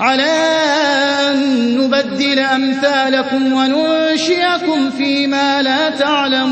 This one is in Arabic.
على أن نبدل أمثالكم وننشئكم فيما لا تعلمون